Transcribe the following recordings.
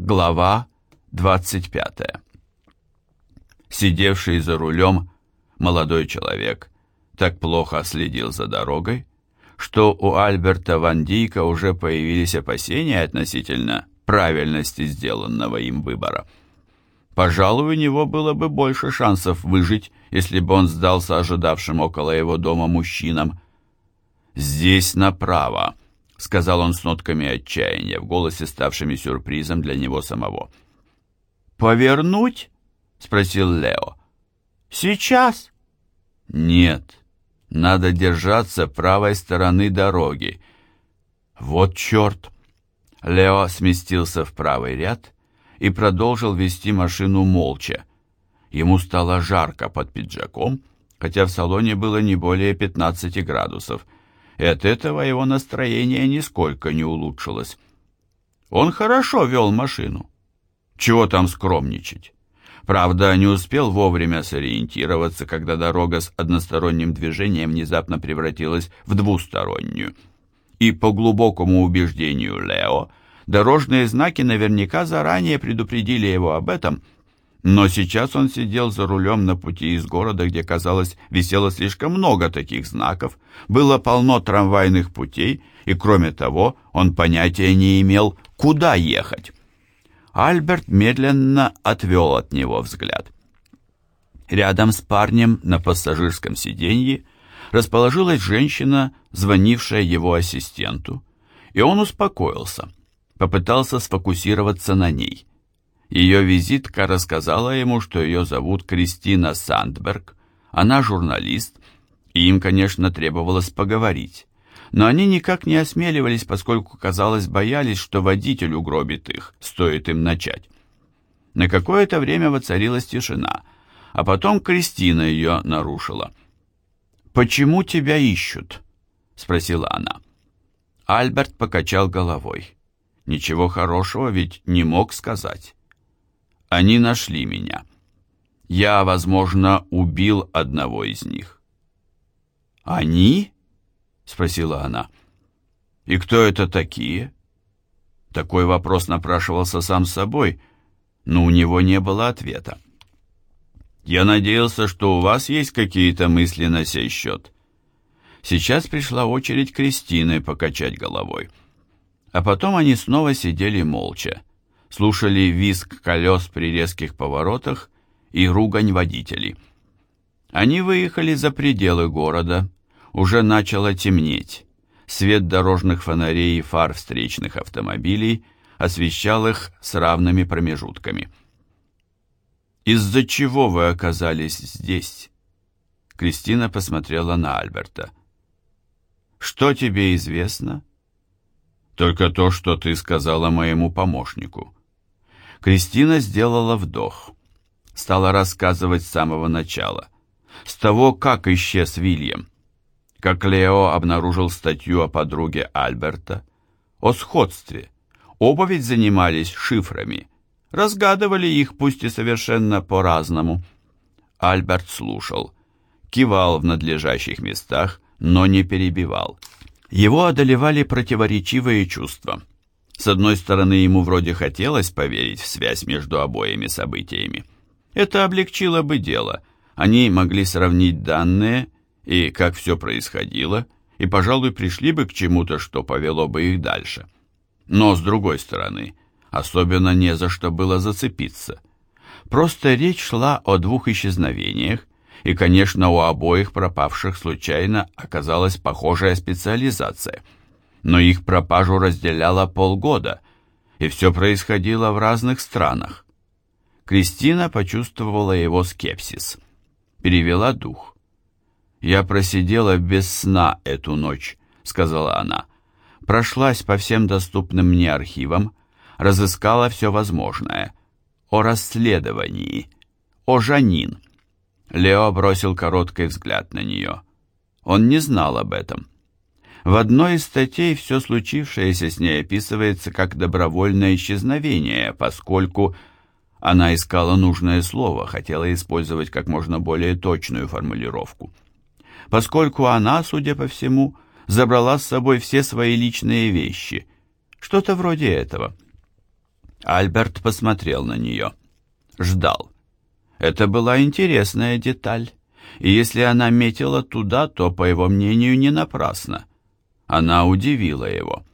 Глава 25 Сидевший за рулем молодой человек так плохо следил за дорогой, что у Альберта Ван Дийка уже появились опасения относительно правильности сделанного им выбора. Пожалуй, у него было бы больше шансов выжить, если бы он сдался ожидавшим около его дома мужчинам. «Здесь направо», — сказал он с нотками отчаяния в голосе, ставшими сюрпризом для него самого. «Повернуть?» — спросил Лео. «Сейчас?» «Нет, надо держаться правой стороны дороги». «Вот черт!» Лео сместился в правый ряд и продолжил вести машину молча. Ему стало жарко под пиджаком, хотя в салоне было не более 15 градусов, и от этого его настроение нисколько не улучшилось. Он хорошо вел машину. Чего там скромничать? Правда, не успел вовремя сориентироваться, когда дорога с односторонним движением внезапно превратилась в двустороннюю. И по глубокому убеждению Лео, дорожные знаки наверняка заранее предупредили его об этом, но сейчас он сидел за рулем на пути из города, где, казалось, висело слишком много таких знаков, было полно трамвайных путей, и, кроме того, он понятия не имел, куда ехать. Альберт медленно отвел от него взгляд. Рядом с парнем на пассажирском сиденье расположилась женщина, звонившая его ассистенту, и он успокоился, попытался сфокусироваться на ней. Ее визитка рассказала ему, что ее зовут Кристина Сандберг, она журналист, и им, конечно, требовалось поговорить но они никак не осмеливались, поскольку, казалось, боялись, что водитель угробит их, стоит им начать. На какое-то время воцарилась тишина, а потом Кристина ее нарушила. «Почему тебя ищут?» — спросила она. Альберт покачал головой. Ничего хорошего ведь не мог сказать. Они нашли меня. Я, возможно, убил одного из них. «Они?» спросила она. «И кто это такие?» Такой вопрос напрашивался сам собой, но у него не было ответа. «Я надеялся, что у вас есть какие-то мысли на сей счет». Сейчас пришла очередь Кристины покачать головой. А потом они снова сидели молча, слушали визг колес при резких поворотах и ругань водителей. Они выехали за пределы города, уже начало темнеть. Свет дорожных фонарей и фар встречных автомобилей освещал их с равными промежутками. «Из-за чего вы оказались здесь?» Кристина посмотрела на Альберта. «Что тебе известно?» «Только то, что ты сказала моему помощнику». Кристина сделала вдох. Стала рассказывать с самого начала. С того, как исчез Вильям как Лео обнаружил статью о подруге Альберта, о сходстве. Оба ведь занимались шифрами, разгадывали их, пусть и совершенно по-разному. Альберт слушал, кивал в надлежащих местах, но не перебивал. Его одолевали противоречивые чувства. С одной стороны, ему вроде хотелось поверить в связь между обоими событиями. Это облегчило бы дело. Они могли сравнить данные и как все происходило, и, пожалуй, пришли бы к чему-то, что повело бы их дальше. Но, с другой стороны, особенно не за что было зацепиться. Просто речь шла о двух исчезновениях, и, конечно, у обоих пропавших случайно оказалась похожая специализация. Но их пропажу разделяло полгода, и все происходило в разных странах. Кристина почувствовала его скепсис. Перевела дух. «Я просидела без сна эту ночь», — сказала она. «Прошлась по всем доступным мне архивам, разыскала все возможное. О расследовании, о Жанин». Лео бросил короткий взгляд на нее. Он не знал об этом. В одной из статей все случившееся с ней описывается как добровольное исчезновение, поскольку она искала нужное слово, хотела использовать как можно более точную формулировку поскольку она, судя по всему, забрала с собой все свои личные вещи. Что-то вроде этого. Альберт посмотрел на нее. Ждал. Это была интересная деталь, и если она метила туда, то, по его мнению, не напрасно. Она удивила его.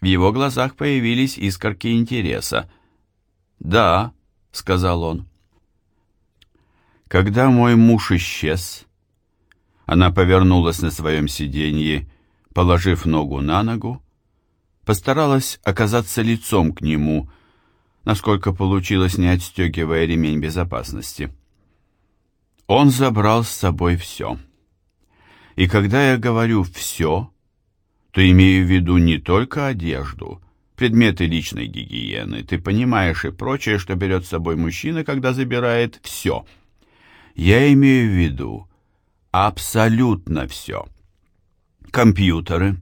В его глазах появились искорки интереса. «Да», — сказал он. «Когда мой муж исчез...» Она повернулась на своем сиденье, положив ногу на ногу, постаралась оказаться лицом к нему, насколько получилось, не отстегивая ремень безопасности. Он забрал с собой все. И когда я говорю «все», то имею в виду не только одежду, предметы личной гигиены, ты понимаешь и прочее, что берет с собой мужчина, когда забирает все. Я имею в виду абсолютно все. Компьютеры,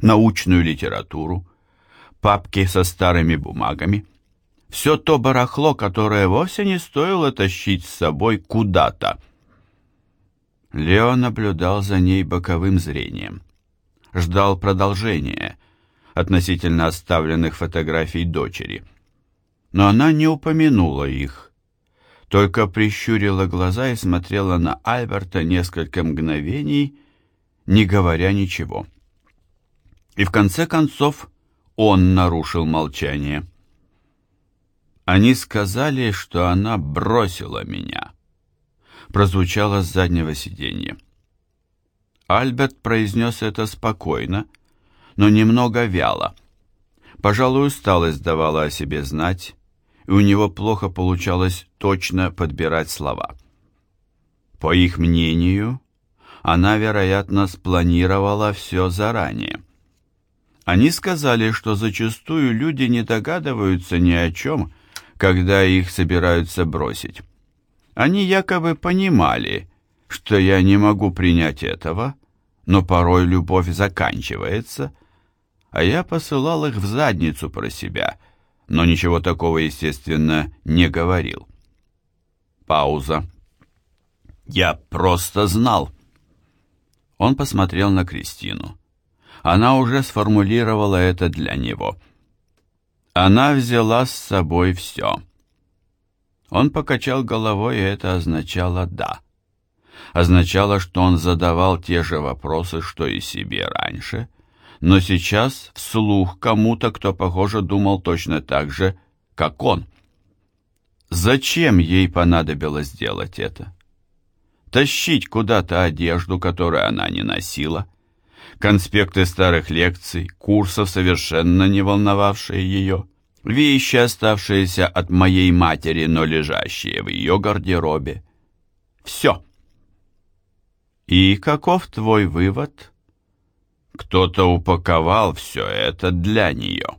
научную литературу, папки со старыми бумагами, все то барахло, которое вовсе не стоило тащить с собой куда-то. Лео наблюдал за ней боковым зрением. Ждал продолжения относительно оставленных фотографий дочери. Но она не упомянула их, только прищурила глаза и смотрела на Альберта несколько мгновений, не говоря ничего. И в конце концов он нарушил молчание. Они сказали, что она бросила меня. Прозвучало с заднего сиденья. Альберт произнес это спокойно, но немного вяло. Пожалуй, усталость давала о себе знать, и у него плохо получалось точно подбирать слова. По их мнению, она, вероятно, спланировала все заранее. Они сказали, что зачастую люди не догадываются ни о чем, когда их собираются бросить. Они якобы понимали, что я не могу принять этого, но порой любовь заканчивается, а я посылал их в задницу про себя, но ничего такого, естественно, не говорил. Пауза. Я просто знал. Он посмотрел на Кристину. Она уже сформулировала это для него. Она взяла с собой все. Он покачал головой, и это означало «да». Означало, что он задавал те же вопросы, что и себе раньше, но сейчас вслух кому-то, кто, похоже, думал точно так же, как он. Зачем ей понадобилось делать это? Тащить куда-то одежду, которую она не носила – конспекты старых лекций, курсов, совершенно не волновавшие ее, вещи, оставшиеся от моей матери, но лежащие в ее гардеробе. Все. И каков твой вывод? Кто-то упаковал все это для нее.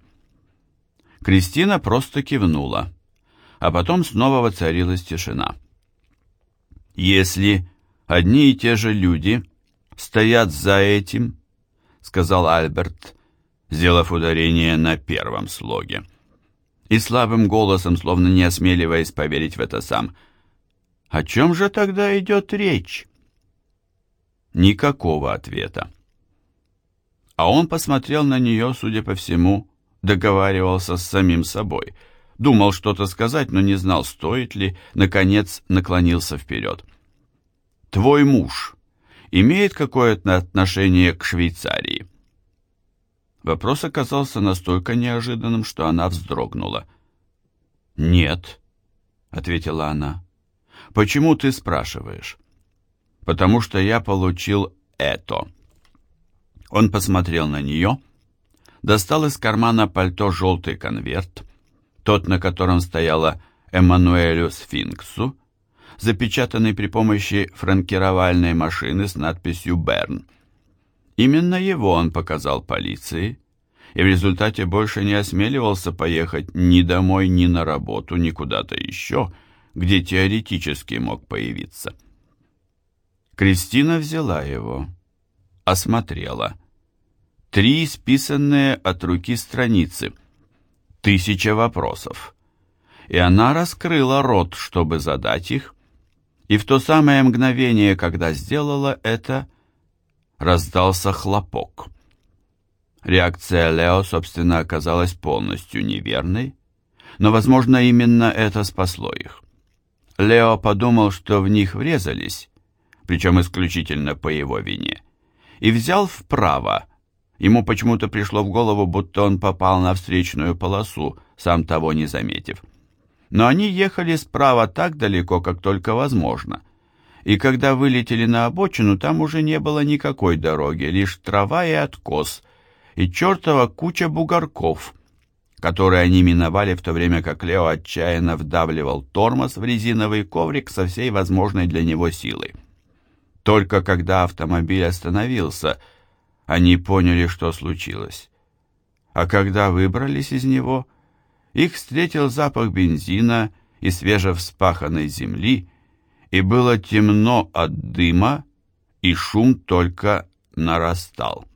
Кристина просто кивнула, а потом снова воцарилась тишина. Если одни и те же люди стоят за этим, — сказал Альберт, сделав ударение на первом слоге. И слабым голосом, словно не осмеливаясь поверить в это сам, «О чем же тогда идет речь?» Никакого ответа. А он посмотрел на нее, судя по всему, договаривался с самим собой. Думал что-то сказать, но не знал, стоит ли, наконец наклонился вперед. «Твой муж», имеет какое-то отношение к Швейцарии? Вопрос оказался настолько неожиданным, что она вздрогнула. «Нет», — ответила она. «Почему ты спрашиваешь?» «Потому что я получил это». Он посмотрел на нее, достал из кармана пальто желтый конверт, тот, на котором стояла Эммануэлю Сфинксу, запечатанный при помощи франкировальной машины с надписью «Берн». Именно его он показал полиции, и в результате больше не осмеливался поехать ни домой, ни на работу, ни куда-то еще, где теоретически мог появиться. Кристина взяла его, осмотрела. Три списанные от руки страницы, тысяча вопросов. И она раскрыла рот, чтобы задать их, и в то самое мгновение, когда сделала это, раздался хлопок. Реакция Лео, собственно, оказалась полностью неверной. но, возможно, именно это спасло их. Лео подумал, что в них врезались, причем исключительно по его вине, и взял вправо. Ему почему-то пришло в голову, будто он попал на встречную полосу, сам того не заметив. Но они ехали справа так далеко, как только возможно. И когда вылетели на обочину, там уже не было никакой дороги, лишь трава и откос, и чертова куча бугорков, которые они миновали в то время, как Лео отчаянно вдавливал тормоз в резиновый коврик со всей возможной для него силой. Только когда автомобиль остановился, они поняли, что случилось. А когда выбрались из него, их встретил запах бензина и свежевспаханной земли, и было темно от дыма, и шум только нарастал.